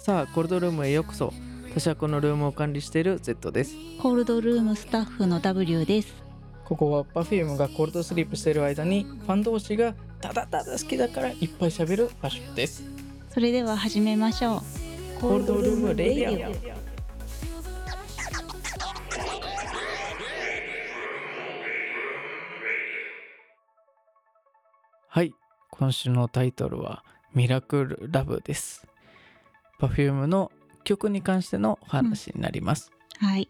さあコールドルームへようこそ。私はこのルームを管理している Z です。コールドルームスタッフの W です。ここは Perfume がコールドスリープしている間にファン同士がただただ好きだからいっぱい喋る場所です。それでは始めましょう。コールドルームレイディオはい。今週のタイトルはミラクルラブです Perfume の曲に関してのお話になります、はい。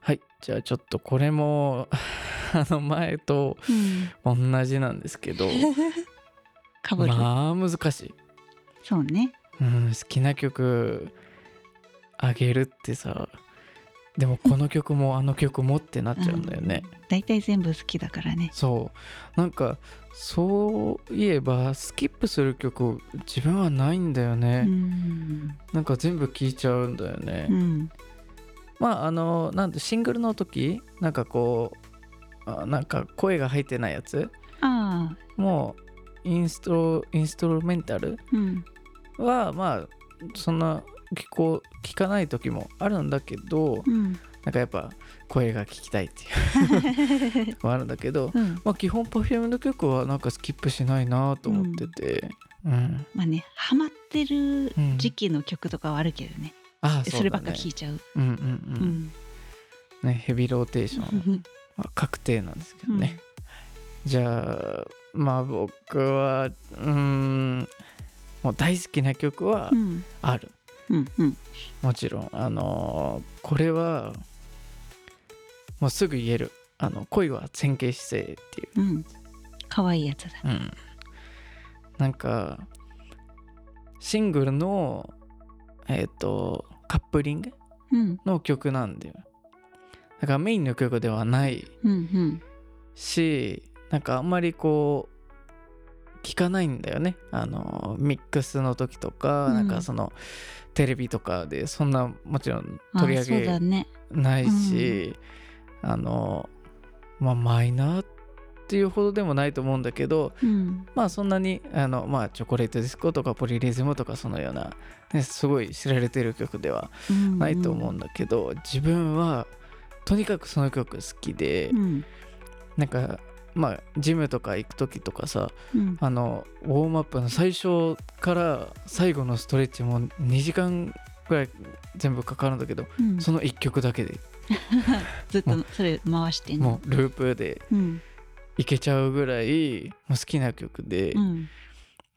はい。じゃあちょっとこれも あの前とうん。同じなんですけど。かぶる、まあ難しい、そうね。うん、好きな曲あげるってさでもこの曲もあの曲もってなっちゃうんだよね、だいたい全部好きだからね。そう。なんかそういえばスキップする曲自分はないんだようね、ん。なんか全部聴いちゃうんだよね、うん。まああのなんでシングルの時なんかこうあなんか声が入ってないやつああ。もうインストインストルメンタルうん。はまあそんな聞こう聞かない時もあるんだけどうん。なんかやっぱ声が聞きたいっていう。あるんだけど、うん。まあ、基本 Perfume の曲はなんかスキップしないなと思ってて、うん。まあねハマってるうん時期の曲とかはあるけどね、あそればっかり聴いちゃう。うんうんううん、んねヘビーローテーション。うんは確定なんですけどね、じゃあまあ僕はうーんもう大好きな曲はうん。ある、うんうん。もちろんあのーこれはもうすぐ言えるあの恋は前傾姿勢っていう。うん。可愛いやつだ。うん。なんかシングルのえっ、とカップリングうん。の曲なんだよ。だからメインの曲ではないうんうん。しなんかあんまりこう聞かないんだよね。あのミックスの時とか、うん。なんかそのテレビとかでそんなもちろんあ取り上げないし、あのまあマイナーっていうほどでもないと思うんだけどうん。まあそんなにあの、まあ、チョコレートディスコとかポリリズムとかそのような、ね、すごい知られてる曲ではないと思うんだけど、自分はとにかくその曲好きで、うん。なんかまあジムとか行く時とかさうん。あのウォームアップの最初から最後のストレッチも2時間ぐらい全部かかるんだけど、うん。その1曲だけで。ずっとそれ回してんのもうループでうん。いけちゃうぐらいもう好きな曲で、うん。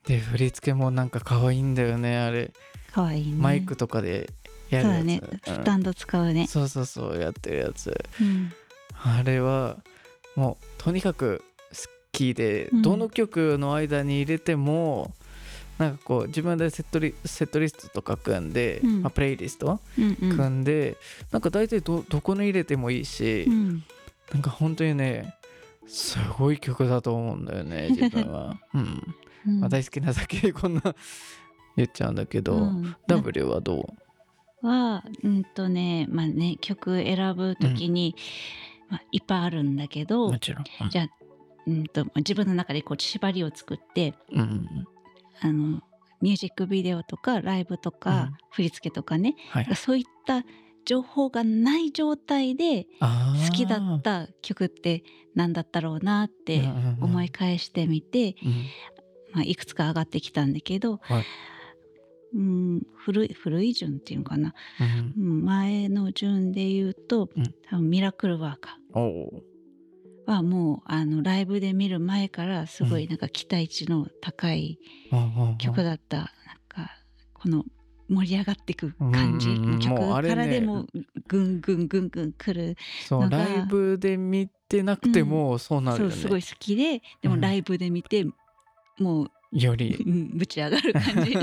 で振り付けもなんか可愛いんだよねあれ、可愛いね。マイクとかでやるやつ。そうだね。うんスタンド使うね。そうそうそうやってるやつ。うん。あれはもうとにかく好きで、うん。どの曲の間に入れてもなんかこう自分でセットリセットリストとか組んで、うん。まあ、プレイリストうんうん。組んで、なんか大体どどこに入れてもいいし、うん。なんか本当にねすごい曲だと思うんだよね 自分は、うん。うん。まあ、大好きなだけでこんな言っちゃうんだけど、うん。W はどう？はうんとねまあね曲選ぶときに、まあ、いっぱいあるんだけどもちろん、じゃあうんと自分の中でこう縛りを作ってうんうんあのミュージックビデオとかライブとうん。か、振り付けとかね。はい、そういった情報がない状態で好きだった曲って何だったろうなってうんうんうん。思い返してみて、うん。まあ、いくつか上がってきたんだけど、はいうん古い古い順っていうのかな、うん。うん前の順で言うと、うん。多分ミラクルワーカーはもうあのライブで見る前からすごいなんか期待値の高い曲だった、なんかこの盛り上がっていく感じ、うんうんうん。曲からでもぐんぐんぐんぐんくるのがライブで見てなくてもそうなるよね、そうすごい好きででもうん。ライブで見て、もうより、うんぶち上がる感じ、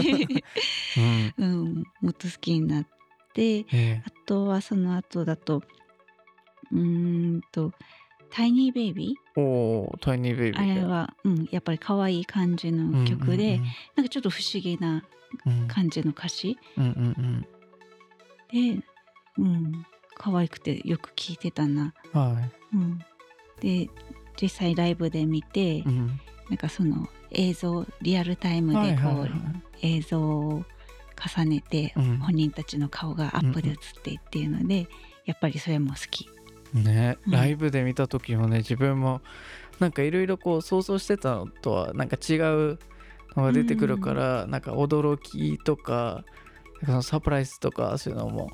うん。うん、もっと好きになって。えあとはその後だとうーんと「タイニーベイビー、おおタイニーベイー」ビーあれは、うん、やっぱり可愛い感じの曲で、なんかちょっと不思議なうん。うん感じの歌詞。うんうんうん。で、うん、可愛くてよく聴いてたな。うんはうん、で実際ライブで見て、い、うん、なんかその映像リアルタイムでこう、はいはいはい映像重ねて本人たちの顔がアップで映ってっていうので、やっぱりそれも好き。ね、ライブで見た時もね自分もなんかいろいろこう想像してたのとはなんか違うのが出てくるから、うん、なんか驚きとかそのサプライズとかそういうのも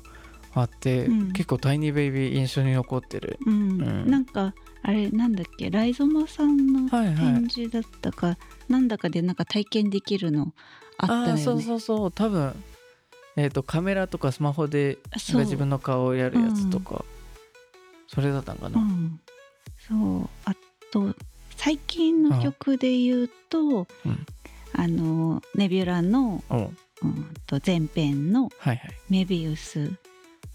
あって、うん、結構タイニーベイビー印象に残ってる、うん、うん、なんかあれなんだっけ？ライゾマさんの展示だったか、はいはい、なんだかでなんか体験できるのあったよね。そうそうそう。多分えっ、ー、とカメラとかスマホで自分の顔をやるやつとかそ,、れだったんかな、そう。あと最近の曲で言うと、うん、あのネビュラの、う。ん、と前編の「メビウス」はいはい、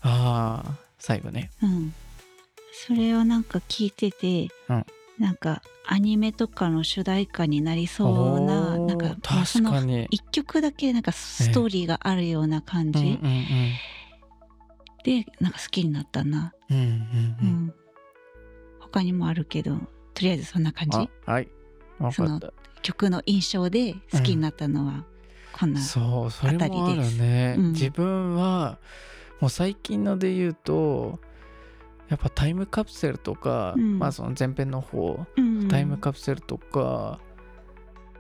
ああ最後ね、うん、それをなんか聞いてて、うん、なんかアニメとかの主題歌になりそうななんかその一曲だけなんかストーリーがあるような感じ、でなんか好きになったな、うんうんうん。うん、他にもあるけどとりあえずそんな感じ。はい。その曲の印象で好きになったのはこんなあたりです、そうそれもあるね、うん、自分はもう最近ので言うとやっぱタイムカプセルとか、うん、まあその前編の方、うん、タイムカプセルとか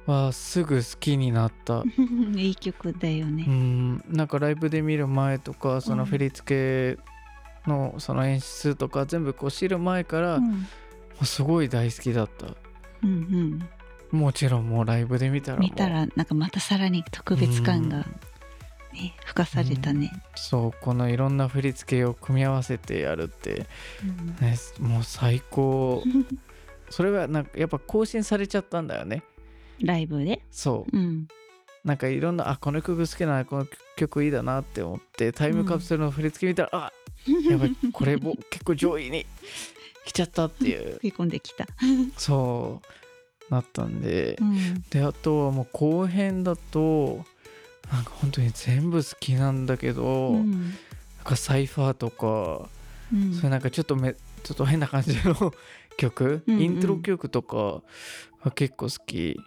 はすぐ好きになった。いい曲だよね。うん。なんかライブで見る前とかその振り付けのその演出とか全部こう知る前から、うん、すごい大好きだった、うんうん、もちろんもうライブで見たら見たらなんかまたさらに特別感がね付加されたね、うん、そうこのいろんな振り付けを組み合わせてやるって、うん、ね、もう最高。それはなんかやっぱ更新されちゃったんだよね。ライブで？そう、うん、なんかいろんなあこの曲好きだなこの曲いいだなって思ってタイムカプセルの振り付け見たら、うん、あやばいこれも 結構上位に来ちゃったっていう。食い込んできた。そう。なったんで、うん、であとはもう後編だとなんか本当に全部好きなんだけど、うん、なんかサイファーとか、うん、それなんかちょっとめちょっと変な感じの 曲、うんうん、イントロ曲とかは結構好き。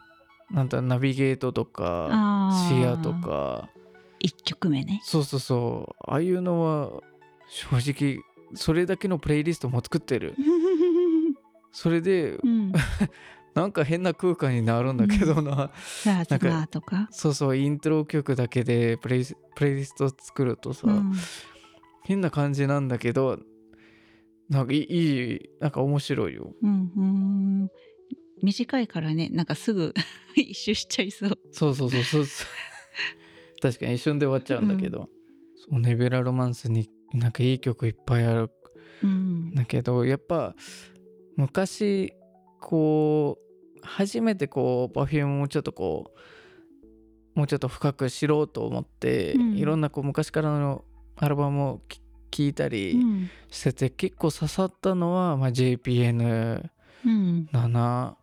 なんだナビゲートとかシアとか。1曲目ね。そうそうそう。ああいうのは正直それだけのプレイリストも作ってる。それで、うん、なんか変な空間になるんだけどな。とか。そうそうイントロ曲だけでプレイプレイリスト作るとさ、うん、変な感じなんだけどなんかいいなんか面白いよ。うんうん。短いからね。なんかすぐ 一周しちゃいそう。そうそうそうそう。確かに一瞬で終わっちゃうんだけど、うん、そうネベラロマンスになんかいい曲いっぱいある、うん、だけどやっぱ昔こう初めてこう Perfume もちょっとこうもうちょっと深く知ろうと思って、うん、いろんなこう昔からのアルバムを聴いたりしてて、うん、結構刺さったのは、まあ、JPN だな、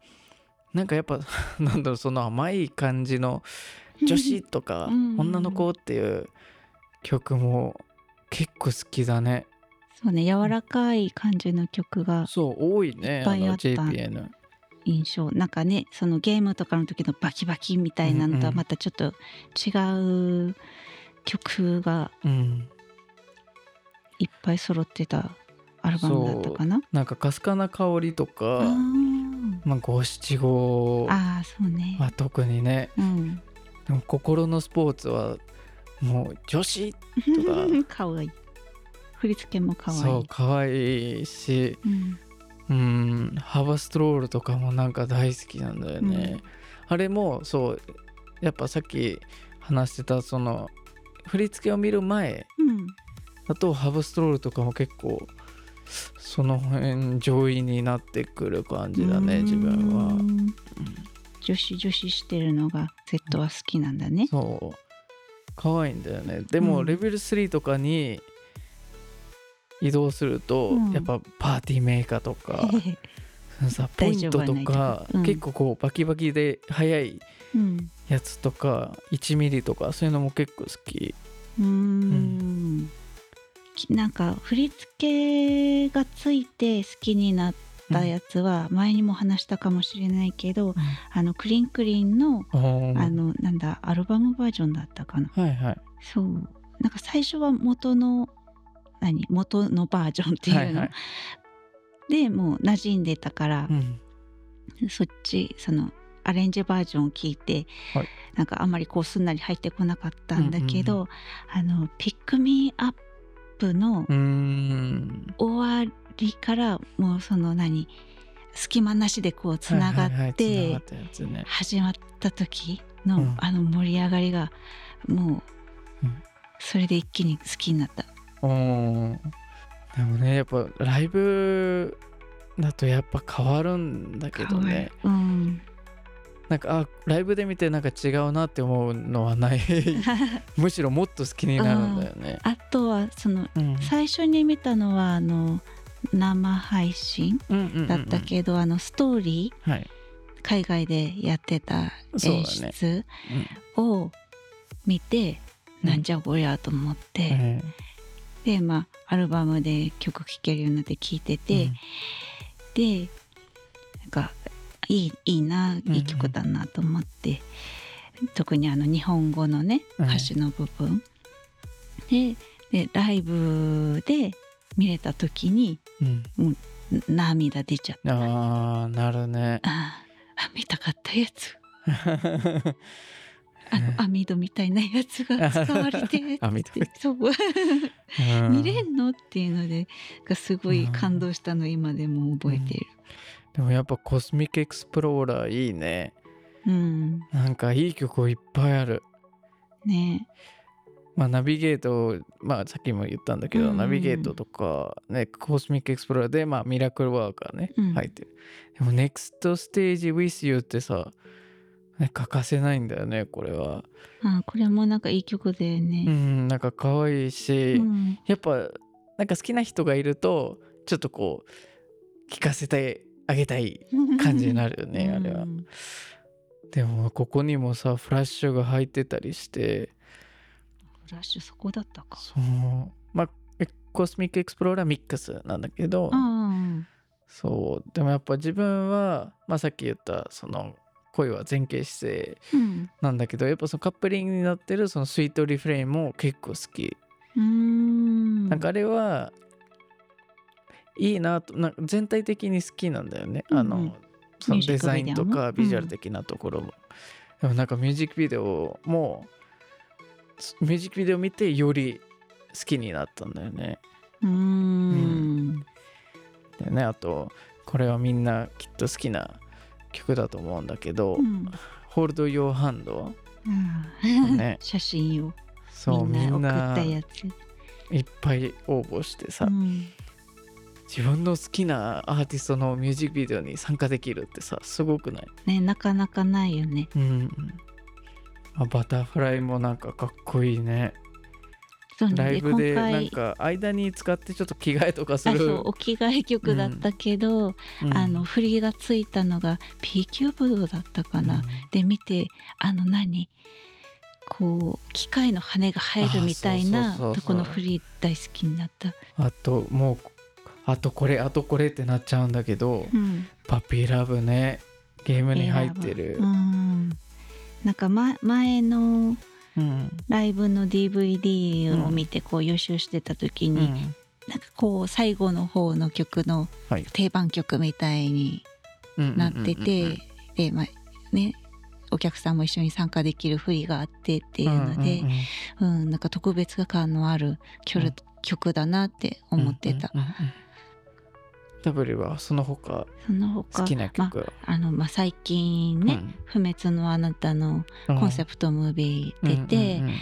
うん、な。んかやっぱ なんだろうその甘い感じの女子とか 女の子っていう曲も結構好きだねそうね柔らかい感じの曲がそう多いねいっぱいあった。JPN 印象。なんかねそのゲームとかの時のバキバキみたいなのとはまたちょっと違う曲がいっぱい揃ってたアルバムだったかな、なんかかすかな香りとかまあ五七五。あそうね、まあ、特にね、うん、でも心のスポーツはもう女子とか。かわいい振り付けもかわい。いそうかわいいし、うん、うんハバストロールとかもなんか大好きなんだよね、うん、あれもそうやっぱさっき話してたその振り付けを見る前だと、ハブストロールとかも結構その辺上位になってくる感じだね自分は、うん、女子女子してるのが Z は好きなんだね、そう。可愛いんだよね。でもレベル3とかに移動すると、うん、やっぱパーティーメーカーとか さポイントとか、うん、結構こうバキバキで速いやつとか、うん、1ミリとかそういうのも結構好き。うん、なんか振り付けがついて好きになったやつは前にも話したかもしれないけど、うん、あのクリンクリンのあのなんだたアルバムバージョンだったかな。はいはい。そう。なんか最初は元の何元のバージョンっていうの、はいはい、でもう馴染んでたから、うん、そっちそのアレンジバージョンを聞いて、はい、なんかあんまりこうすんなり入ってこなかったんだけど、うんうん、あの「ピック・ミー・アップ」の終わりからもうその何隙間なしでこうつながって始まった時のあの盛り上がりがもうそれで一気に好きになった。でもねやっぱライブだとやっぱ変わるんだけどね。うん、なんかあライブで見てなんか違うなって思うのはない。むしろもっと好きになるんだよね。あとはその、うん、最初に見たのはあの生配信だったけど、あのストーリー、はい、海外でやってた演出を見て、うん、なんじゃこりゃと思って、うん、でまあアルバムで曲聴けるようになって聴いてて、うん、でなんかいいいいないい曲だなと思って、特にあの日本語のね歌詞の部分、ででライブで見れた時に、うん、もう涙出ちゃった。あなるね。ああ見たかったやつ あの網戸みたいなやつが使われて 網戸そう。見れんの？っていうのでがすごい感動したの今でも覚えてる、うん、でもやっぱコスミックエクスプローラーいいね。うん。なんかいい曲いっぱいある。ね。まあ、ナビゲート、まあ、さっきも言ったんだけど、うん、ナビゲートとか、ね、コスミックエクスプローラーで、まあ、ミラクルワーカーね、うん、入ってる。でも、ネクストステージ with you ってさ、ね、欠かせないんだよね、これは。あこれもなんかいい曲だよね。うん、なんか可愛いし、うん、やっぱ、なんか好きな人がいると、ちょっとこう、聞かせてあげたい感じになるよね、あれは。でも、ここにもさ、フラッシュが入ってたりして、ラッシュそこだったか。そう。まあコスミックエクスプローラーミックスなんだけど、うん、そう。でもやっぱ自分は、まあ、さっき言ったその恋は前傾姿勢なんだけど、うん、やっぱそのカップリングになってるそのスイートリフレインも結構好き。うん。なんかあれはいいなとなんか全体的に好きなんだよね、うん、あのそのデザインとかビジュアル的なところも、でもなんかミュージックビデオもミュージックビデオ見てより好きになったんだよね。うん,、でねあとこれはみんなきっと好きな曲だと思うんだけど「うん、ホールド・ヨー・ハンド」ね、写真をそうみんないっぱい応募してさ、うん、自分の好きなアーティストのミュージックビデオに参加できるってさすごくない？ねなかなかないよね。うん。あバタフライもなんかかっこいいねライブでなんか間に使ってちょっと着替えとかする。お着替え曲だったけど、うん、あの振りがついたのが P キューブドだったかな、うん、で見てあの何？こう機械の羽が入るみたいなとこの振り大好きになった。あともうあとこれあとこれってなっちゃうんだけど、うん、パピーラブね。ゲームに入ってる、うん。なんか、ま、前のライブの DVD を見てこう予習してた時に、うん、なんかこう最後の方の曲の定番曲みたいになっててでまあねお客さんも一緒に参加できる振りがあってっていうので、うん、うん、なんか特別感のある曲だなって思ってた。うんうんうんうんダブルはその他その他好きな曲、まあのまあ、最近ね、うん、不滅のあなた」のコンセプトムービー出て、うんうんうんうん、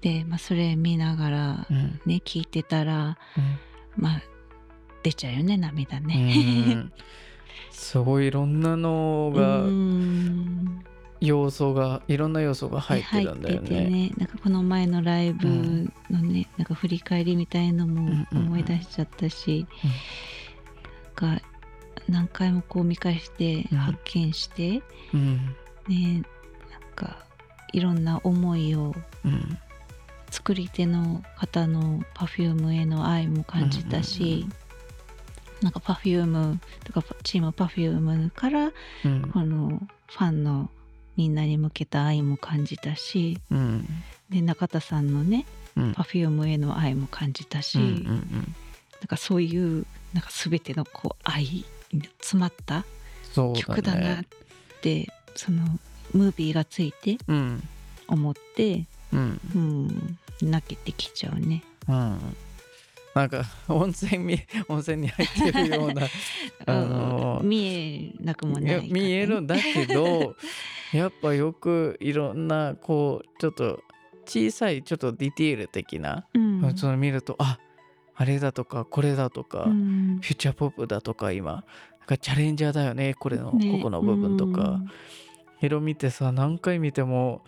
で、まあ、それ見ながらね、うん、聞いてたら、まあ出ちゃうよね涙ね。すごいいろんなのが要素がいろんな要素が入ってるんだよね。ねなんかこの前のライブのね、なんか振り返りみたいのも思い出しちゃったし。うんうんうんか何回もこう見返して発見して、うん、ねなんかいろんな思いを、うん、作り手の方の Perfume への愛も感じたし、うんうんうん、なんか Perfume とかチーム Perfume から、このファンのみんなに向けた愛も感じたし、うん、で中田さんのね、うん、Perfume への愛も感じたし、うんうんうん、なんかそういうなんか全てのこう愛に詰まった曲だなってそ,、のムービーがついて思って、うん、うん、泣けてきちゃうね。うん。なんか温泉 温泉に入ってるような あのー、見えなくもない、ね、見えるんだけど やっぱよくいろんなこうちょっと小さいちょっとディティール的な、うん、その見るとああれだとかこれだとか、うん、フューチャーポップだとか今。なんかチャレンジャーだよねこれの、ね、ここの部分とか、色見てさ何回見ても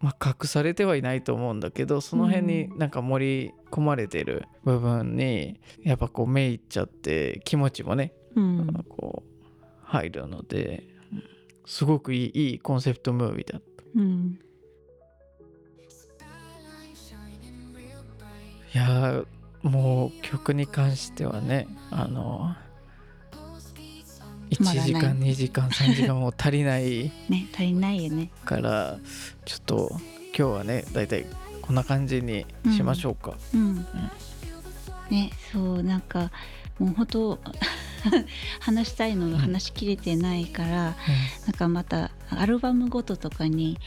まあ、隠されてはいないと思うんだけどその辺になんか盛り込まれてる部分にやっぱこう目いっちゃって気持ちもね、うん、こう入るのですごくいいいいコンセプトムービーだった。うん、いやもう曲に関してはねあの1時間2時間3時間も足りない ね足りないよね。からちょっと今日はねだいたいこんな感じにしましょうか、うん、うん。うん、ねそうなんかもう本当 話したいのが話しきれてないから、うん、なんかまたアルバムごととかに、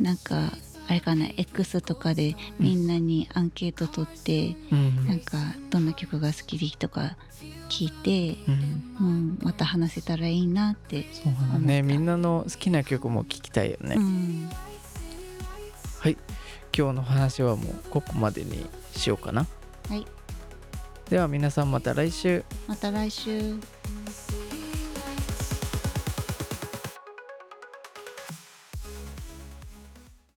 なんかあれかな X とかでみんなにアンケート取って、うん、なんかどんな曲が好きでとか聞いて、うん、うん、また話せたらいいなってそうだね。みんなの好きな曲も聞きたいよね、うん、はい。今日の話はもうここまでにしようかな。はい。では皆さんまた来週。また来週